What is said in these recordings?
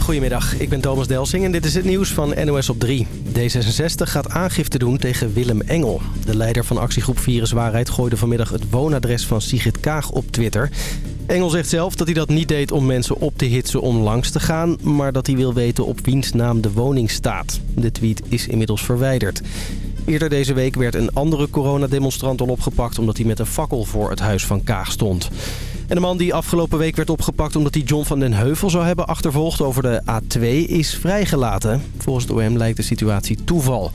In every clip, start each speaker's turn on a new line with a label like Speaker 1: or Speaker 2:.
Speaker 1: Goedemiddag, ik ben Thomas Delsing en dit is het nieuws van NOS op 3. D66 gaat aangifte doen tegen Willem Engel. De leider van actiegroep Viruswaarheid gooide vanmiddag het woonadres van Sigrid Kaag op Twitter. Engel zegt zelf dat hij dat niet deed om mensen op te hitsen om langs te gaan... maar dat hij wil weten op wiens naam de woning staat. De tweet is inmiddels verwijderd. Eerder deze week werd een andere coronademonstrant al opgepakt... omdat hij met een fakkel voor het huis van Kaag stond. En de man die afgelopen week werd opgepakt omdat hij John van den Heuvel zou hebben achtervolgd over de A2 is vrijgelaten. Volgens de OM lijkt de situatie toeval.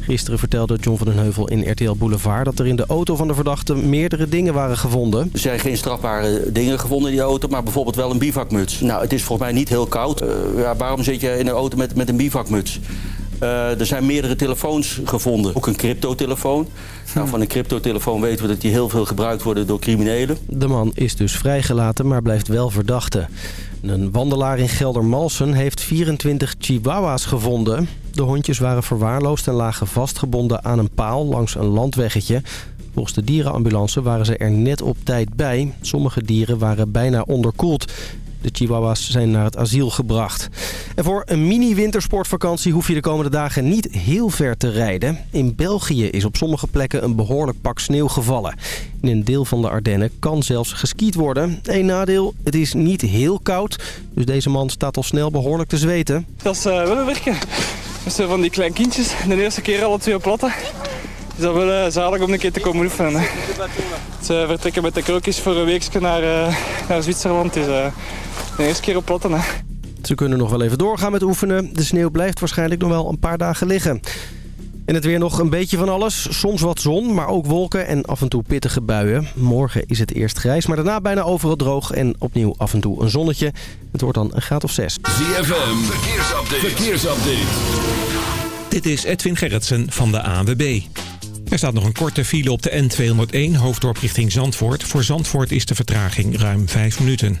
Speaker 1: Gisteren vertelde John van den Heuvel in RTL Boulevard dat er in de auto van de verdachte meerdere dingen waren gevonden.
Speaker 2: Er zijn geen strafbare dingen gevonden in die auto, maar bijvoorbeeld wel een bivakmuts. Nou, het is volgens mij niet heel koud. Uh, ja, waarom zit je in een auto met, met een bivakmuts? Uh, er zijn meerdere telefoons gevonden. Ook een cryptotelefoon. Nou, van een cryptotelefoon weten we dat die heel veel gebruikt worden door criminelen.
Speaker 1: De man is dus vrijgelaten, maar blijft wel verdachte. Een wandelaar in Geldermalsen heeft 24 chihuahua's gevonden. De hondjes waren verwaarloosd en lagen vastgebonden aan een paal langs een landweggetje. Volgens de dierenambulance waren ze er net op tijd bij. Sommige dieren waren bijna onderkoeld. De chihuahuas zijn naar het asiel gebracht. En voor een mini-wintersportvakantie hoef je de komende dagen niet heel ver te rijden. In België is op sommige plekken een behoorlijk pak sneeuw gevallen. In een deel van de Ardennen kan zelfs geskiet worden. Eén nadeel, het is niet heel koud. Dus deze man staat al snel behoorlijk te zweten.
Speaker 3: Dat is uh, wel werken. Dus van die klein kindjes. De eerste keer alle twee platten. Dus dat wel uh, zalig om een keer te komen oefenen. Ze vertrekken met de krokjes voor een weekje naar, uh, naar Zwitserland. Dus de eerste keer op platten. Hè.
Speaker 1: Ze kunnen nog wel even doorgaan met oefenen. De sneeuw blijft waarschijnlijk nog wel een paar dagen liggen. En het weer nog een beetje van alles. Soms wat zon, maar ook wolken en af en toe pittige buien. Morgen is het eerst grijs, maar daarna bijna overal droog. En opnieuw af en toe een zonnetje. Het wordt dan een graad of zes.
Speaker 4: ZFM, verkeersupdate. verkeersupdate.
Speaker 5: Dit is Edwin Gerritsen van de ANWB. Er staat nog een korte file op de N201 hoofddorp richting Zandvoort. Voor Zandvoort is de vertraging ruim 5 minuten.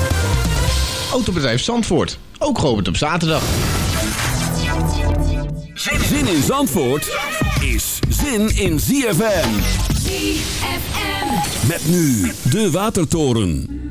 Speaker 6: Autobedrijf Zandvoort, ook geopend op zaterdag.
Speaker 4: Zin in Zandvoort is zin in ZFM.
Speaker 7: ZFM.
Speaker 4: Met nu de Watertoren.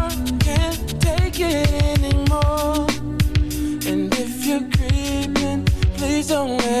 Speaker 7: lonely.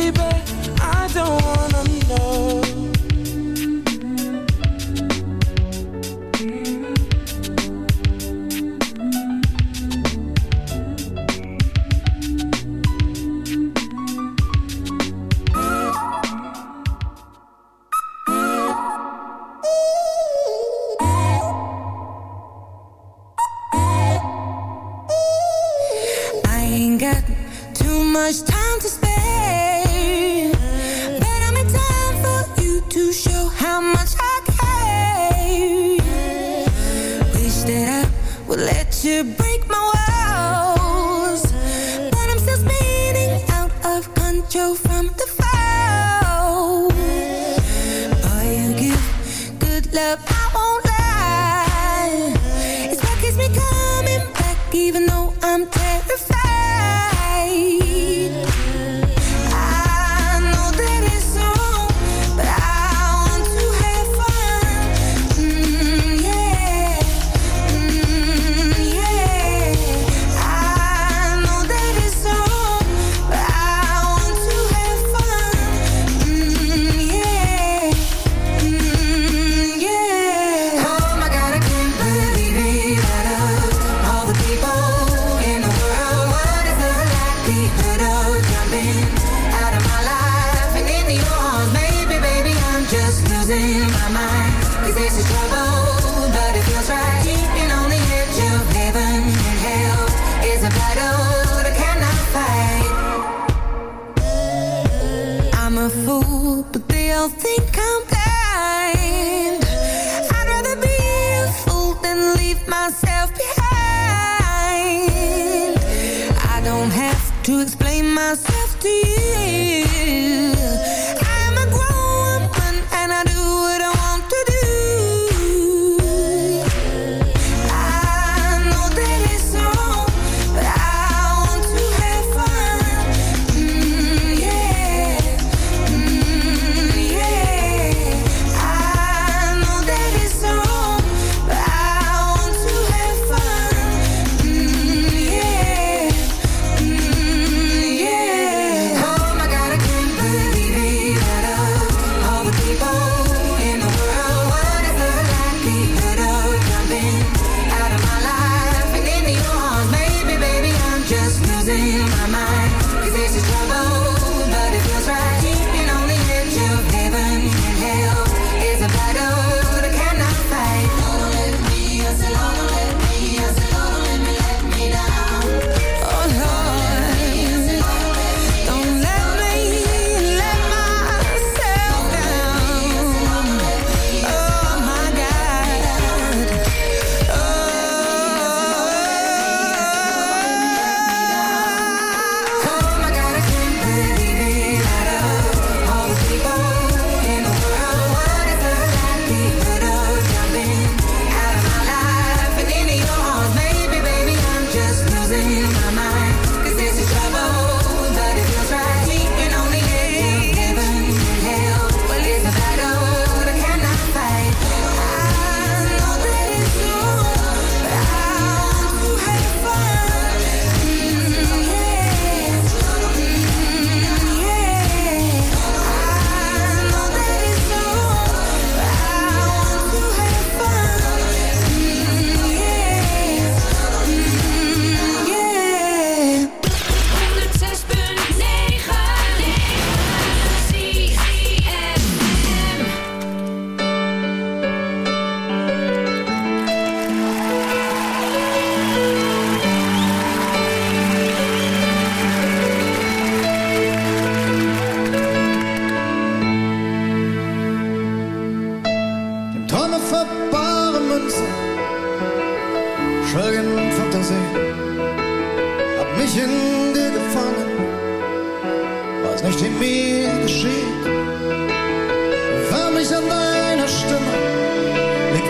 Speaker 8: I
Speaker 9: won't lie. It's what keeps me coming back, even though I'm terrified.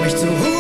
Speaker 10: mich zurück.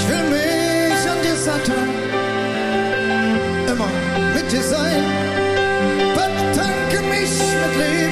Speaker 10: Ich will mich an dir satteln, immer mit dir sein, betanke mich mit Leben.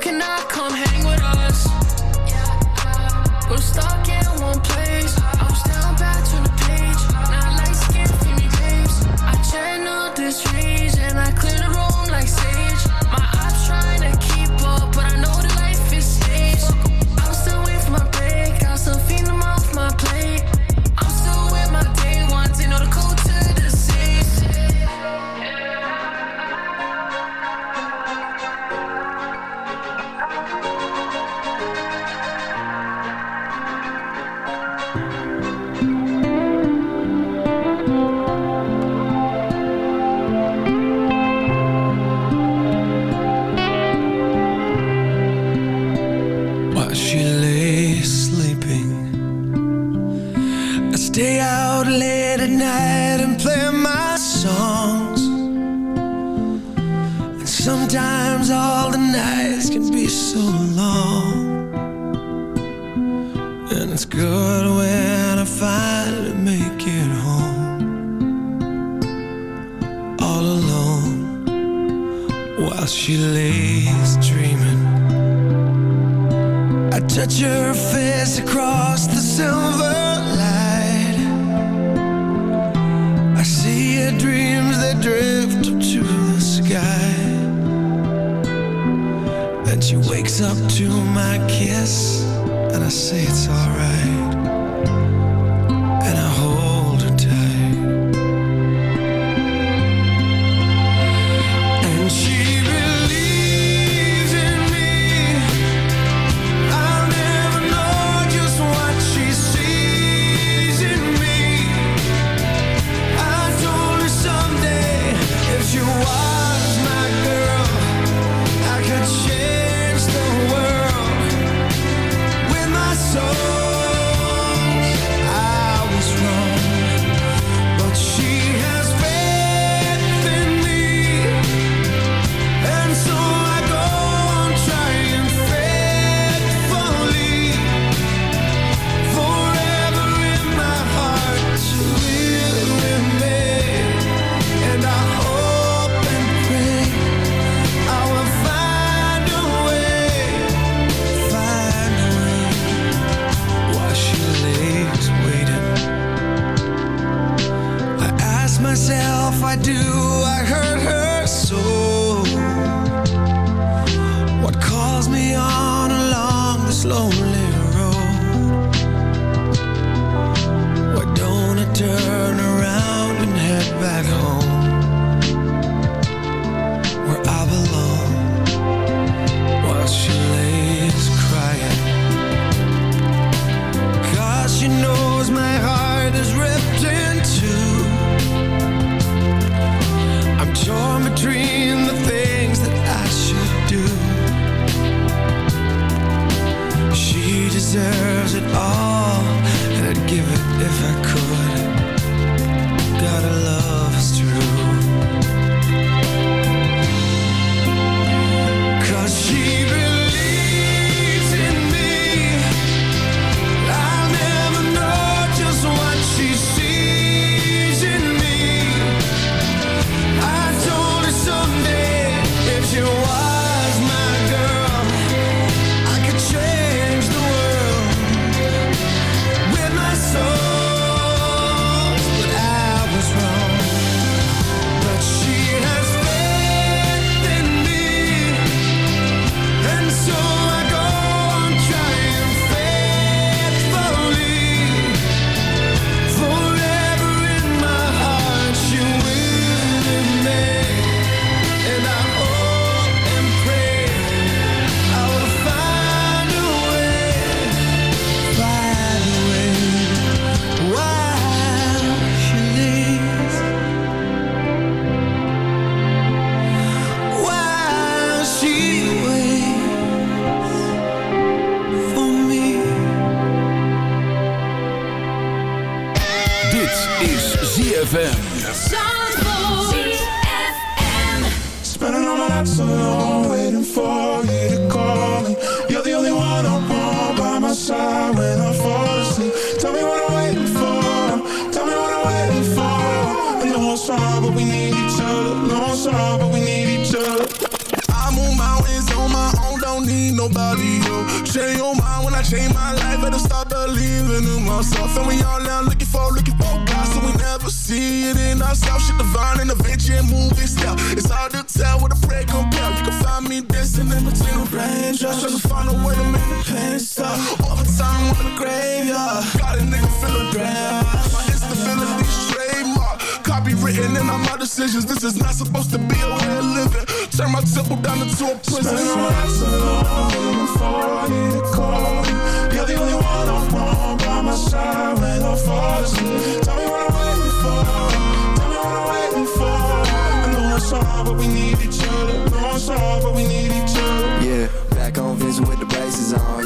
Speaker 11: cannot come hang with us. We're stuck in one place. I was down back to the page. Not light skin,
Speaker 12: me
Speaker 13: babes. I channel this reason.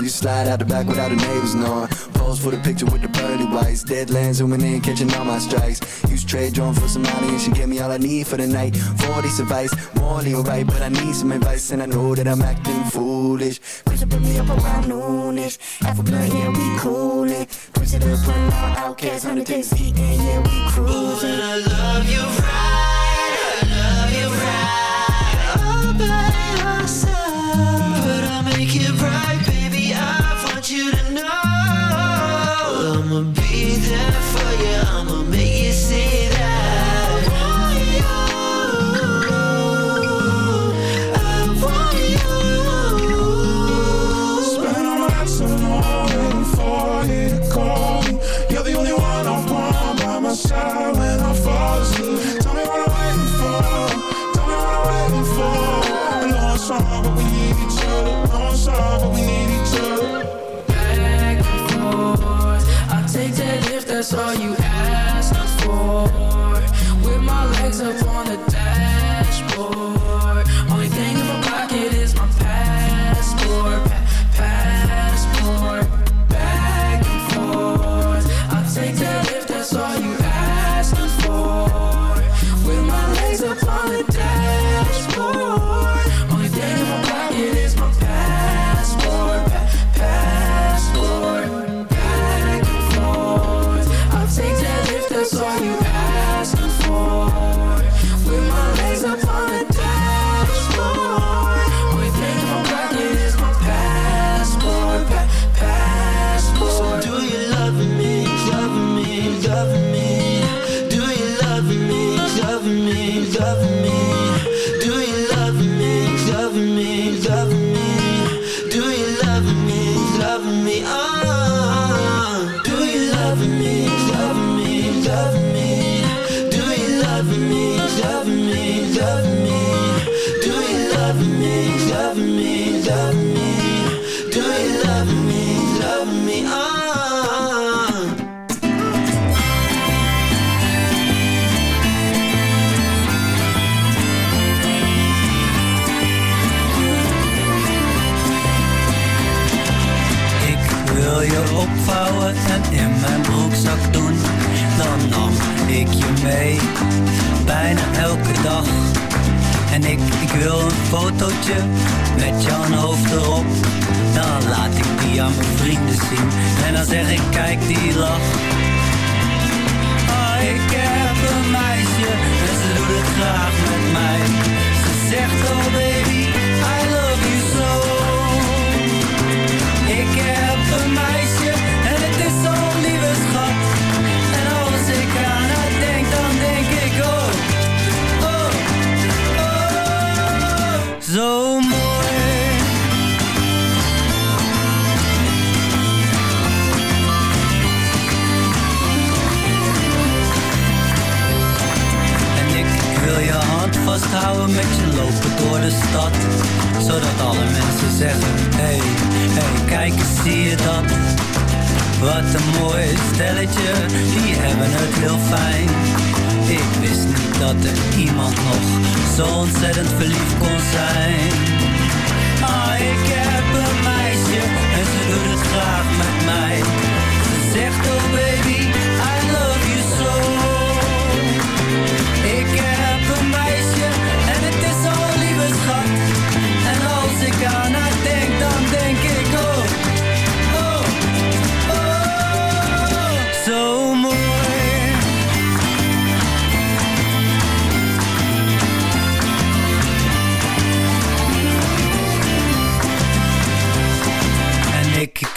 Speaker 13: You
Speaker 14: slide out the back without the neighbors knowing. Pose for the picture with the pearly whites. Deadlands zooming in, catching all my strikes. Use trade drone for some money and she gave me all I need for the night. 40 advice, morally alright, but I need some advice and I know that I'm acting foolish. Push put me up around noonish. Half a blunt, yeah, we coolin'. Push it up, putting on outcasts, 100 days eating, yeah, we cruising.
Speaker 12: Oh, and I love you right. saw you
Speaker 15: het heel fijn. Ik wist niet dat er iemand nog zo ontzettend verliefd kon zijn. Ah, ik heb een meisje en ze doet het graag met mij. Ze zegt, oh baby, I love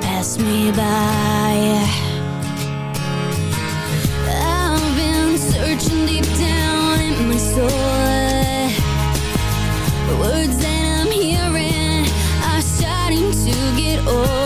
Speaker 16: pass me by. I've been searching deep down in my soul. Words that I'm hearing are starting to get old.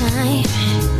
Speaker 13: time.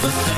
Speaker 13: never
Speaker 17: say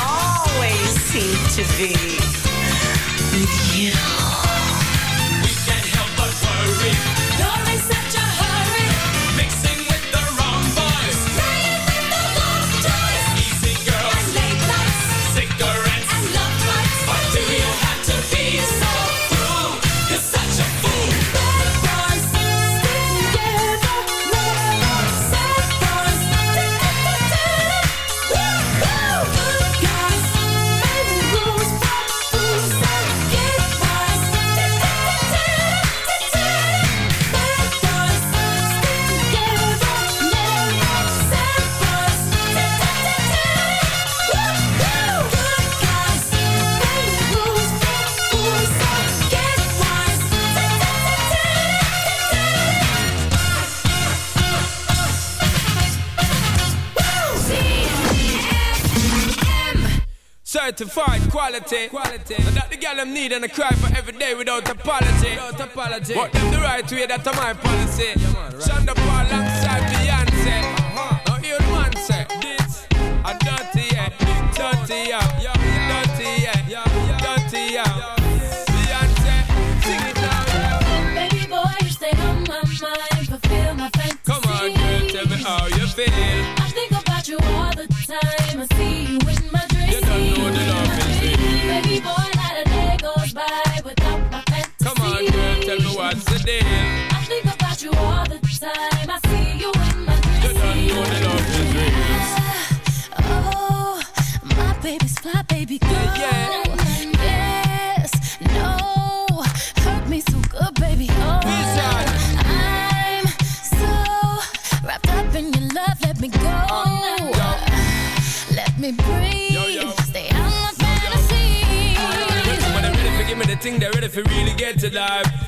Speaker 17: always seem to be
Speaker 18: certified quality. quality. And that the girl them need and I cry for every day without apology. Without apology. But them the right way, that's my policy. Shonda Paul alongside Beyonce. Uh-huh. Now the man say, this a dirty yeah, dirty yeah, deal.
Speaker 19: I think about you all the time. I see you in my dreams.
Speaker 18: You don't know the love is real.
Speaker 16: Oh, my baby's fly, baby girl. Yes, no, hurt me so good, baby. Oh, I'm so wrapped up in your love. Let me go. Let me breathe. Stay out my fantasy.
Speaker 18: When they're ready for give me the thing, they're ready for really get to life.